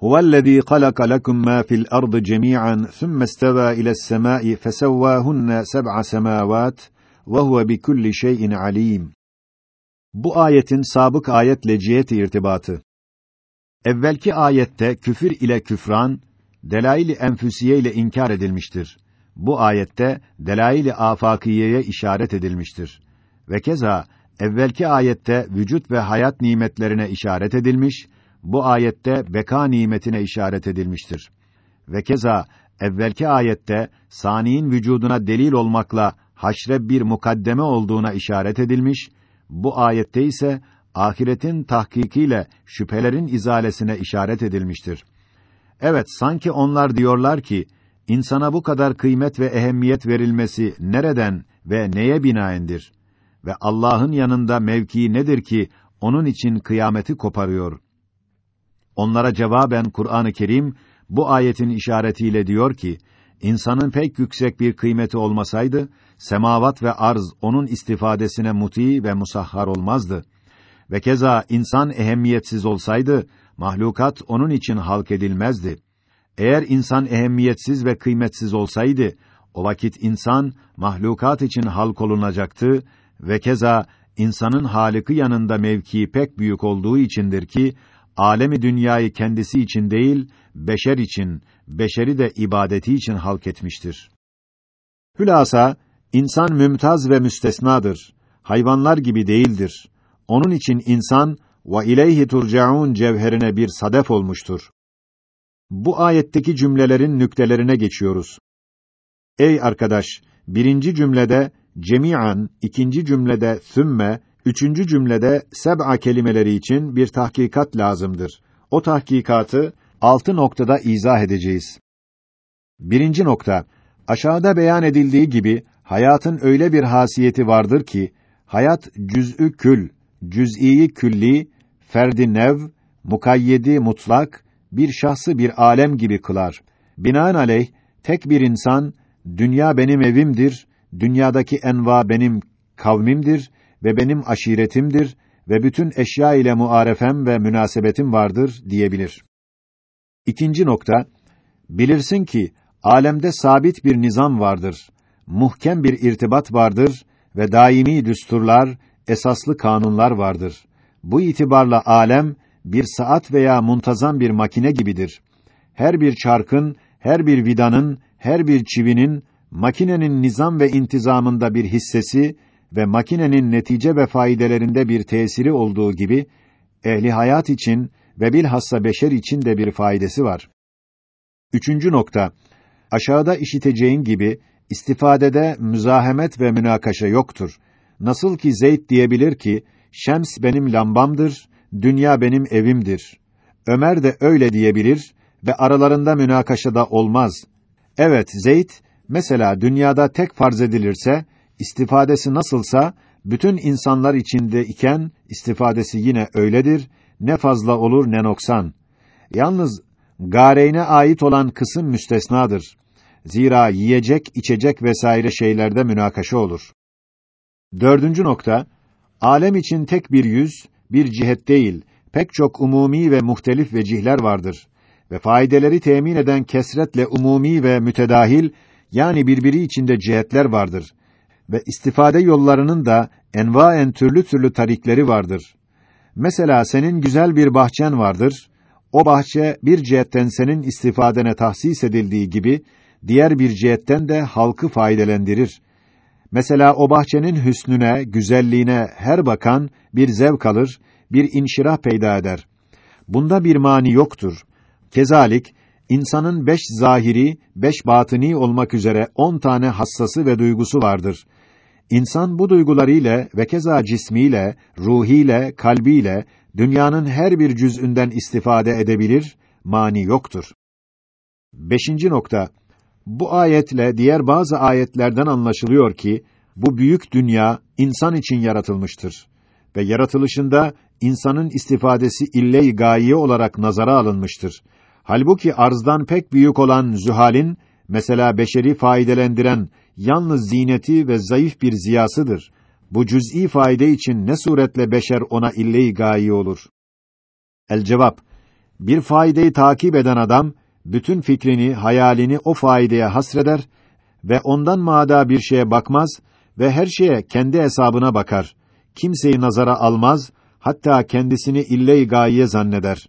Huvellezî halaka lekum mâ fil ardı cemî'an thumme istevâ iles semâi fesevvâhunne seb'a semâvât ve huve bi kulli şeyin alîm. Bu ayetin sabık ayetle ciheti irtibatı. Evvelki ayette küfür ile küfran, delail-i enfüsiye ile inkar edilmiştir. Bu ayette delail-i afakiyeye işaret edilmiştir. Ve keza evvelki ayette vücut ve hayat nimetlerine işaret edilmiş, bu ayette beka nimetine işaret edilmiştir. Ve keza evvelki ayette saniin vücuduna delil olmakla haşre bir mukaddeme olduğuna işaret edilmiş, bu ayette ise ahiretin tahkikiyle şüphelerin izalesine işaret edilmiştir. Evet, sanki onlar diyorlar ki, insana bu kadar kıymet ve ehemmiyet verilmesi nereden ve neye binaendir? Ve Allah'ın yanında mevkii nedir ki, onun için kıyameti koparıyor? Onlara cevaben Kur'an-ı Kerim, bu ayetin işaretiyle diyor ki, insanın pek yüksek bir kıymeti olmasaydı, semavat ve arz onun istifadesine muti ve musahhar olmazdı. Ve keza insan ehemmiyetsiz olsaydı, mahlukat onun için halk edilmezdi. Eğer insan ehemmiyetsiz ve kıymetsiz olsaydı, o vakit insan mahlukat için halk olunacaktı ve keza insanın Halık'ı yanında mevkii pek büyük olduğu içindir ki alemi dünyayı kendisi için değil, beşer için, beşeri de ibadeti için halk etmiştir. Hülasa insan mümtaz ve müstesnadır. Hayvanlar gibi değildir. Onun için insan ve ileyhi turcaun cevherine bir sadef olmuştur. Bu ayetteki cümlelerin nüktelerine geçiyoruz. Ey arkadaş, birinci cümlede cemian, ikinci cümlede sümme, üçüncü cümlede seb'a kelimeleri için bir tahkikat lazımdır. O tahkikatı altı noktada izah edeceğiz. Birinci nokta, aşağıda beyan edildiği gibi hayatın öyle bir hasiyeti vardır ki hayat cüz'ü kül, cüz'iyi külli, ferdi nev, mukayyedi mutlak, bir şahsı bir alem gibi kılar. Binaenaleyh tek bir insan dünya benim evimdir, dünyadaki enva benim kavmimdir ve benim aşiretimdir ve bütün eşya ile muarefem ve münasebetim vardır diyebilir. İkinci nokta, bilirsin ki alemde sabit bir nizam vardır, muhkem bir irtibat vardır ve daimi düsturlar, esaslı kanunlar vardır. Bu itibarla alem bir saat veya muntazam bir makine gibidir. Her bir çarkın, her bir vidanın, her bir çivinin makinenin nizam ve intizamında bir hissesi ve makinenin netice ve faydelerinde bir tesiri olduğu gibi ehli hayat için ve bilhassa beşer için de bir faydası var. Üçüncü nokta, aşağıda işiteceğin gibi istifadede müzahemet ve münakaşa yoktur. Nasıl ki Zeyd diyebilir ki, Şems benim lambamdır, dünya benim evimdir. Ömer de öyle diyebilir ve aralarında münakaşa da olmaz. Evet, Zeyd, mesela dünyada tek farz edilirse, istifadesi nasılsa, bütün insanlar içinde iken, istifadesi yine öyledir, ne fazla olur ne noksan. Yalnız, gareyne ait olan kısım müstesnadır. Zira yiyecek, içecek vesaire şeylerde münakaşa olur. Dördüncü nokta, alem için tek bir yüz, bir cihet değil, pek çok umumi ve muhtelif vecihler vardır ve faydeleri temin eden kesretle umumi ve mütedahil yani birbiri içinde cihetler vardır ve istifade yollarının da envaen türlü türlü tarikleri vardır. Mesela senin güzel bir bahçen vardır. O bahçe bir cihetten senin istifadene tahsis edildiği gibi diğer bir cihetten de halkı faydelendirir. Mesela o bahçenin hüsnüne, güzelliğine her bakan bir zevk alır, bir inşirah peyda eder. Bunda bir mani yoktur. Kezalik, insanın beş zahiri, beş batini olmak üzere on tane hassası ve duygusu vardır. İnsan bu duygularıyla ve keza cismiyle, ruhiyle, kalbiyle dünyanın her bir cüz'ünden istifade edebilir, mani yoktur. Beşinci nokta, bu ayetle diğer bazı ayetlerden anlaşılıyor ki bu büyük dünya insan için yaratılmıştır ve yaratılışında insanın istifadesi ille-i gaye olarak nazara alınmıştır. Halbuki arzdan pek büyük olan zühalin mesela beşeri faydelendiren yalnız zineti ve zayıf bir ziyasıdır. Bu cüz'i fayde için ne suretle beşer ona ille-i gaye olur? El cevap Bir faydeyi takip eden adam bütün fikrini, hayalini o faydaya hasreder ve ondan maada bir şeye bakmaz ve her şeye kendi hesabına bakar. Kimseyi nazara almaz, hatta kendisini ille-i gaye zanneder.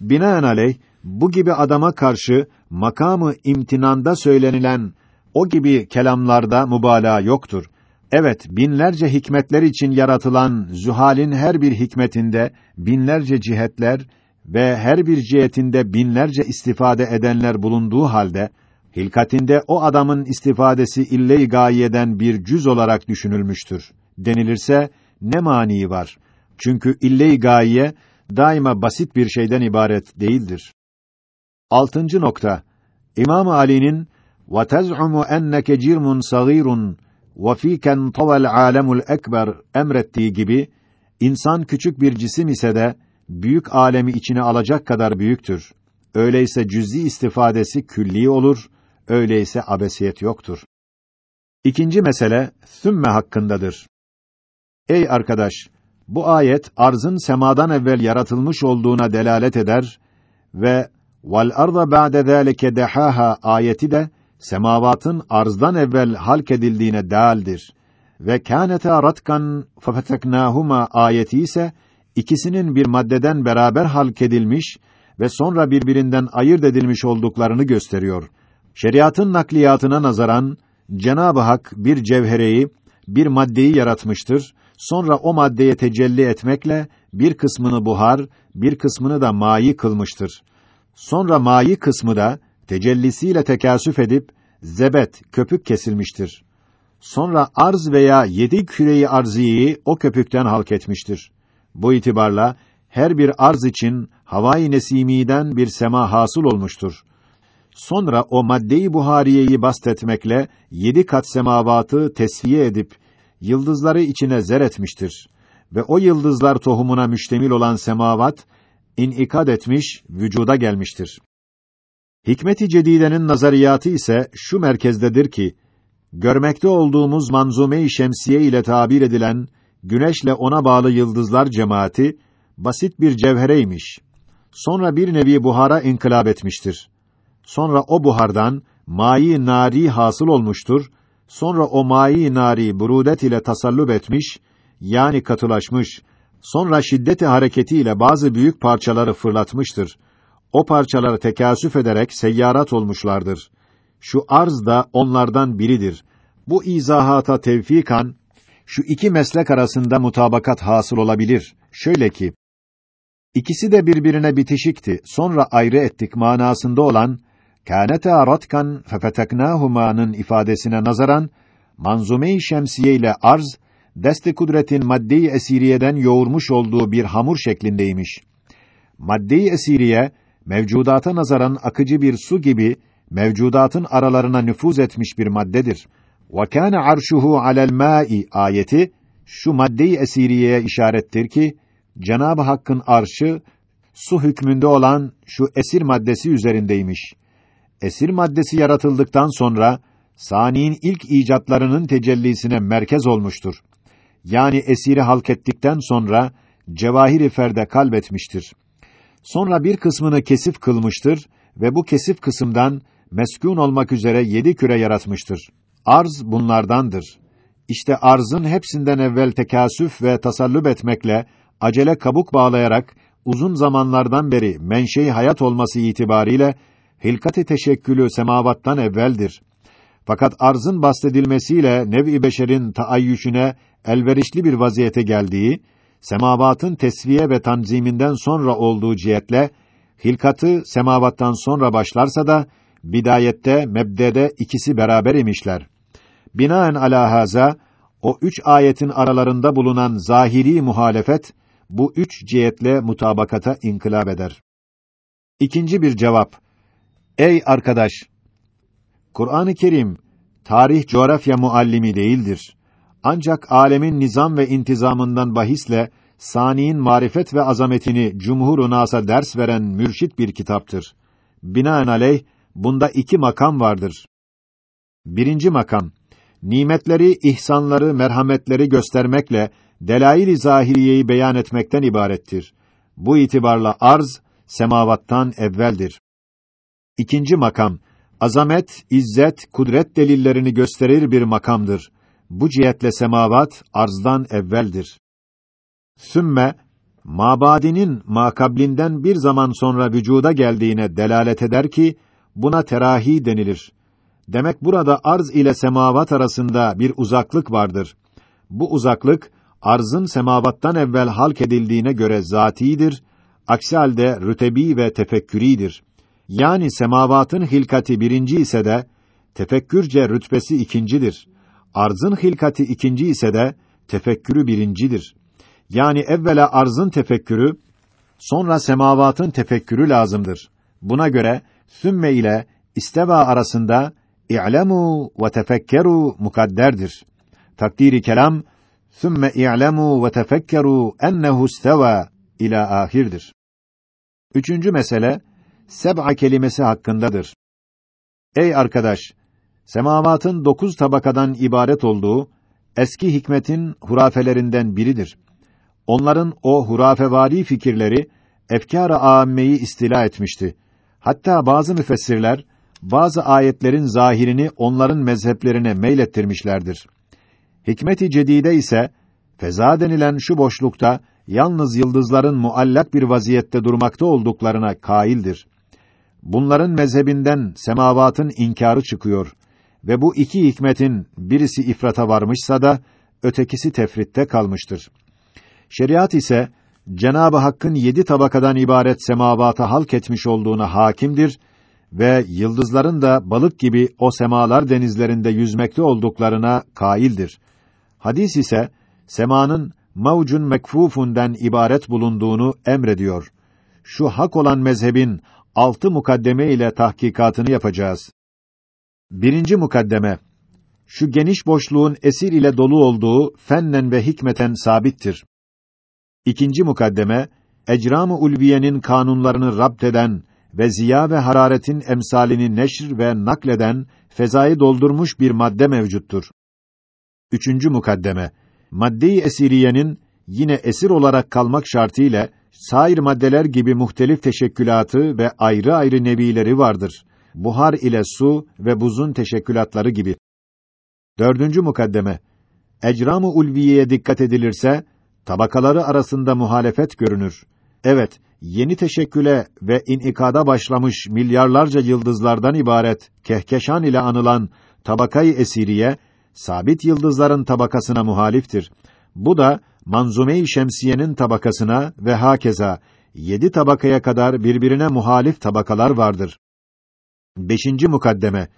Binaenaleyh bu gibi adama karşı makamı imtinanda söylenilen o gibi kelamlarda mübalağa yoktur. Evet, binlerce hikmetler için yaratılan zühalin her bir hikmetinde binlerce cihetler ve her bir cihetinde binlerce istifade edenler bulunduğu halde hilkatinde o adamın istifadesi ille-i gayeden bir cüz olarak düşünülmüştür. Denilirse ne mani var? Çünkü ille-i gaye daima basit bir şeyden ibaret değildir. Altıncı nokta. İmam Ali'nin enneke cirmun sagirun ve fîken tavel âlemul ekber emrettiği gibi insan küçük bir cisim ise de büyük alemi içine alacak kadar büyüktür. Öyleyse cüz'i istifadesi külli olur, öyleyse abesiyet yoktur. İkinci mesele sümme hakkındadır. Ey arkadaş, bu ayet arzın semadan evvel yaratılmış olduğuna delalet eder ve vel arda ba'de zalike dehaha ayeti de semavatın arzdan evvel halk edildiğine daldir ve kâneta ratkan fefeteknâhuma ayeti ise ikisinin bir maddeden beraber halk edilmiş ve sonra birbirinden ayırt edilmiş olduklarını gösteriyor. Şeriatın nakliyatına nazaran Cenab-ı Hak bir cevhereyi, bir maddeyi yaratmıştır. Sonra o maddeye tecelli etmekle bir kısmını buhar, bir kısmını da mayi kılmıştır. Sonra mayi kısmı da tecellisiyle tekasüf edip zebet, köpük kesilmiştir. Sonra arz veya yedi küreyi arziyeyi o köpükten halk etmiştir. Bu itibarla her bir arz için havai nesimiden bir sema hasıl olmuştur. Sonra o maddeyi buhariyeyi bastetmekle yedi kat semavatı tesviye edip yıldızları içine zer etmiştir ve o yıldızlar tohumuna müştemil olan semavat inikad etmiş, vücuda gelmiştir. Hikmet-i Cedide'nin nazariyatı ise şu merkezdedir ki görmekte olduğumuz manzume-i şemsiye ile tabir edilen güneşle ona bağlı yıldızlar cemaati basit bir cevhereymiş. Sonra bir nevi buhara inkılap etmiştir. Sonra o buhardan mayi nari hasıl olmuştur. Sonra o mayi nari burudet ile tasallup etmiş, yani katılaşmış. Sonra şiddeti hareketiyle bazı büyük parçaları fırlatmıştır. O parçaları tekasüf ederek seyyarat olmuşlardır. Şu arz da onlardan biridir. Bu izahata tevfikan şu iki meslek arasında mutabakat hasıl olabilir. Şöyle ki ikisi de birbirine bitişikti. Sonra ayrı ettik manasında olan kâneta ratkan fefeteknâhumâ'nın ifadesine nazaran manzume-i şemsiye ile arz desti kudretin madde-i esiriyeden yoğurmuş olduğu bir hamur şeklindeymiş. Madde-i esiriye mevcudata nazaran akıcı bir su gibi mevcudatın aralarına nüfuz etmiş bir maddedir. Ve kana arşuhu alel ma'i ayeti şu madde-i esiriyeye işarettir ki Cenab-ı Hakk'ın arşı su hükmünde olan şu esir maddesi üzerindeymiş. Esir maddesi yaratıldıktan sonra saniin ilk icatlarının tecellisine merkez olmuştur. Yani esiri halk ettikten sonra cevahiri ferde kalbetmiştir. Sonra bir kısmını kesif kılmıştır ve bu kesif kısımdan meskun olmak üzere yedi küre yaratmıştır. Arz bunlardandır. İşte arzın hepsinden evvel tekasüf ve tasallüp etmekle acele kabuk bağlayarak uzun zamanlardan beri menşei hayat olması itibariyle hilkat-ı teşekkülü semavattan evveldir. Fakat arzın bastedilmesiyle nev-i beşerin taayyüşüne elverişli bir vaziyete geldiği, semavatın tesviye ve tanziminden sonra olduğu cihetle hilkatı semavattan sonra başlarsa da bidayette mebdede ikisi beraber imişler. Binaen ala haza o üç ayetin aralarında bulunan zahiri muhalefet bu üç cihetle mutabakata inkılap eder. İkinci bir cevap. Ey arkadaş! Kur'an-ı Kerim tarih coğrafya muallimi değildir. Ancak alemin nizam ve intizamından bahisle saniin marifet ve azametini cumhur nasa ders veren mürşit bir kitaptır. Binaenaleyh bunda iki makam vardır. Birinci makam nimetleri, ihsanları, merhametleri göstermekle delail-i zahiriyeyi beyan etmekten ibarettir. Bu itibarla arz semavattan evveldir. İkinci makam, azamet, izzet, kudret delillerini gösterir bir makamdır. Bu cihetle semavat arzdan evveldir. Sümme mabadinin makablinden bir zaman sonra vücuda geldiğine delalet eder ki buna terahi denilir. Demek burada arz ile semavat arasında bir uzaklık vardır. Bu uzaklık arzın semavattan evvel halk edildiğine göre zatidir, aksi halde rütebi ve tefekküridir. Yani semavatın hilkati birinci ise de tefekkürce rütbesi ikincidir. Arzın hilkati ikinci ise de tefekkürü birincidir. Yani evvela arzın tefekkürü, sonra semavatın tefekkürü lazımdır. Buna göre sümme ile isteva arasında i'lemu ve tefekkeru mukadderdir. Takdiri kelam sümme i'lemu ve tefekkeru ennehu isteva ila ahirdir. Üçüncü mesele seb'a kelimesi hakkındadır. Ey arkadaş, semavatın dokuz tabakadan ibaret olduğu eski hikmetin hurafelerinden biridir. Onların o hurafevari fikirleri efkâr-ı âmmeyi istila etmişti. Hatta bazı müfessirler bazı ayetlerin zahirini onların mezheplerine meylettirmişlerdir. Hikmet-i cedide ise feza denilen şu boşlukta yalnız yıldızların muallak bir vaziyette durmakta olduklarına kaildir. Bunların mezhebinden semavatın inkarı çıkıyor ve bu iki hikmetin birisi ifrata varmışsa da ötekisi tefritte kalmıştır. Şeriat ise Cenabı Hakk'ın yedi tabakadan ibaret semavata halk etmiş olduğuna hakimdir ve yıldızların da balık gibi o semalar denizlerinde yüzmekte olduklarına kaildir. Hadis ise semanın mavcun mekfufundan ibaret bulunduğunu emrediyor. Şu hak olan mezhebin altı mukaddeme ile tahkikatını yapacağız. Birinci mukaddeme şu geniş boşluğun esir ile dolu olduğu fennen ve hikmeten sabittir. İkinci mukaddeme ecram-ı ulviyenin kanunlarını rapt eden ve ziya ve hararetin emsalini neşr ve nakleden fezayı doldurmuş bir madde mevcuttur. Üçüncü mukaddeme madde-i esiriyenin yine esir olarak kalmak şartıyla sair maddeler gibi muhtelif teşekkülatı ve ayrı ayrı nevileri vardır. Buhar ile su ve buzun teşekkülatları gibi. Dördüncü mukaddeme ecram-ı ulviyeye dikkat edilirse tabakaları arasında muhalefet görünür. Evet, yeni teşekküle ve inikada başlamış milyarlarca yıldızlardan ibaret kehkeşan ile anılan tabakayı esiriye sabit yıldızların tabakasına muhaliftir. Bu da manzume-i şemsiyenin tabakasına ve hakeza yedi tabakaya kadar birbirine muhalif tabakalar vardır. Beşinci mukaddeme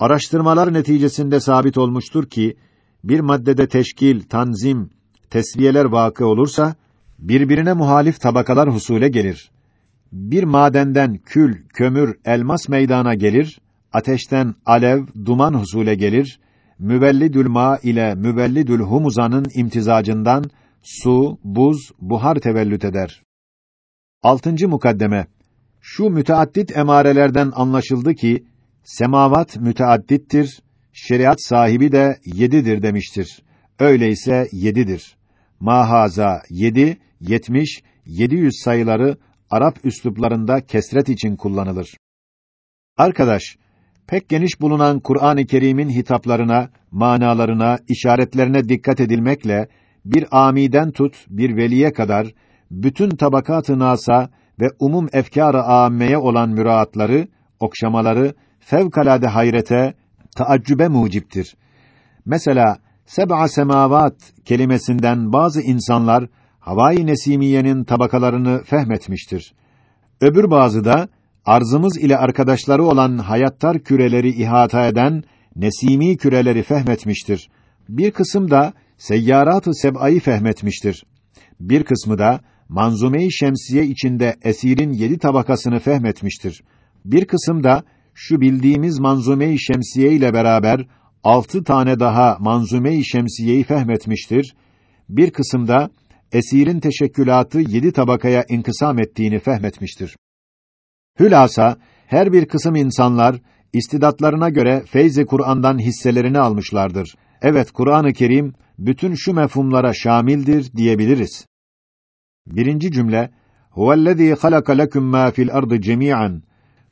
Araştırmalar neticesinde sabit olmuştur ki bir maddede teşkil, tanzim, tesviyeler vakı olursa birbirine muhalif tabakalar husule gelir. Bir madenden kül, kömür, elmas meydana gelir, ateşten alev, duman husule gelir, müvellidül ma ile müvellidül humuzanın imtizacından su, buz, buhar tevellüt eder. Altıncı mukaddeme Şu müteaddit emarelerden anlaşıldı ki semavat müteaddittir, şeriat sahibi de yedidir demiştir. Öyleyse yedidir. Mahaza yedi, yetmiş, yedi yüz sayıları Arap üsluplarında kesret için kullanılır. Arkadaş, pek geniş bulunan Kur'an-ı Kerim'in hitaplarına, manalarına, işaretlerine dikkat edilmekle bir amiden tut bir veliye kadar bütün tabakat-ı nasa ve umum efkâr-ı âmmeye olan müraatları, okşamaları fevkalade hayrete, taaccübe muciptir. Mesela seb'a semavat kelimesinden bazı insanlar havai nesimiyenin tabakalarını fehmetmiştir. Öbür bazı da arzımız ile arkadaşları olan hayattar küreleri ihata eden nesimi küreleri fehmetmiştir. Bir kısım da seyyarat-ı seb'ayı fehmetmiştir. Bir kısmı da manzume-i şemsiye içinde esirin yedi tabakasını fehmetmiştir. Bir kısım da şu bildiğimiz manzume-i şemsiye ile beraber altı tane daha manzume-i şemsiyeyi fehmetmiştir. Bir kısımda esirin teşekkülatı yedi tabakaya inkısam ettiğini fehmetmiştir. Hülasa her bir kısım insanlar istidatlarına göre feyz-i Kur'an'dan hisselerini almışlardır. Evet, Kur'an-ı Kerim bütün şu mefhumlara şamildir diyebiliriz. Birinci cümle Huvellezî halaka lekum mâ fil ardı cemî'an.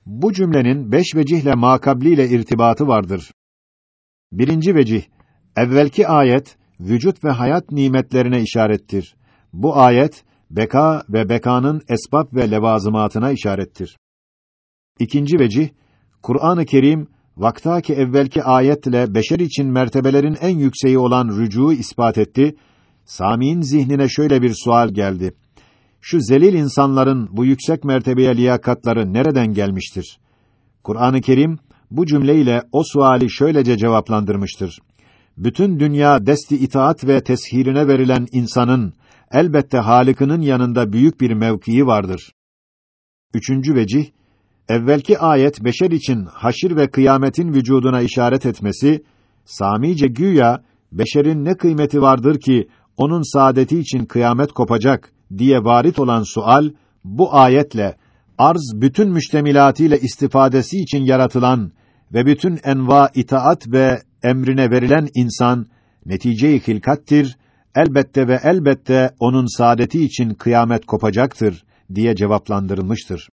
Bu cümlenin beş vecihle makabliyle irtibatı vardır. Birinci vecih, evvelki ayet, vücut ve hayat nimetlerine işarettir. Bu ayet, beka ve bekanın esbab ve levazımatına işarettir. İkinci vecih, Kur'an-ı Kerim, vaktaki evvelki ayetle beşer için mertebelerin en yükseği olan rücuğu ispat etti. Sami'in zihnine şöyle bir sual geldi. Şu zelil insanların bu yüksek mertebeye liyakatları nereden gelmiştir? Kur'an-ı Kerim bu cümleyle o suali şöylece cevaplandırmıştır. Bütün dünya desti itaat ve teshirine verilen insanın elbette Halık'ının yanında büyük bir mevkii vardır. Üçüncü vecih, evvelki ayet beşer için haşir ve kıyametin vücuduna işaret etmesi, Samice güya beşerin ne kıymeti vardır ki onun saadeti için kıyamet kopacak diye varit olan sual bu ayetle arz bütün müştemilatıyla istifadesi için yaratılan ve bütün enva itaat ve emrine verilen insan netice-i hilkattir. Elbette ve elbette onun saadeti için kıyamet kopacaktır diye cevaplandırılmıştır.